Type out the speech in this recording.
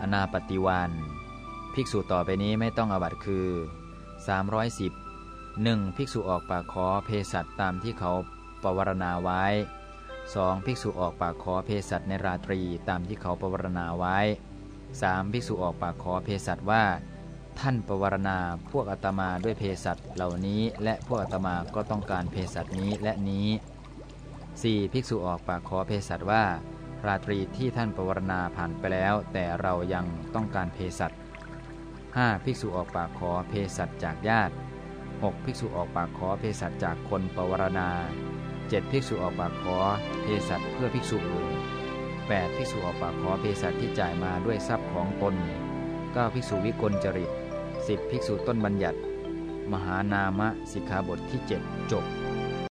อนาปฏิวานภิกษุต่อไปนี้ไม่ต้องอบัตคือ 310 1. ภิกษุออกปากขอเภสัชตามที่เขาปวารณาไว้ 2. ภิกษุออกปากขอเภสัชในราตรีตามที่เขาปวารณาไว้ 3. ภิกษุออกปากขอเภสัชว่า ท่านปวารณาพวกอาตมาด้วยเภสัชเหล่านี้ และพวกอาตมาก็ต้องการเภสัชนี้และนี้ 4. ภิกษุออกปากขอเภสัชว่า ราตรีที่ท่านปวารณาผ่านไปแล้ว แต่เรายังต้องการเภสัช 5. ภิกษุออกปากขอเภสัชจากญาติ 6. ภิกษุออกปากขอเภสัชจากคนปวารณา 7. ภิกษุออกปากขอเภสัชเพื่อภิกษุอื่น 8. ภิกษุออกปากขอเภสัชที่จ่ายมาด้วยทรัพย์ของตน 9. ภิกษุวิกลจริต 10. ภิกษุต้นบัญญัติ มหานามะสิกขาบทที่ 7 จบ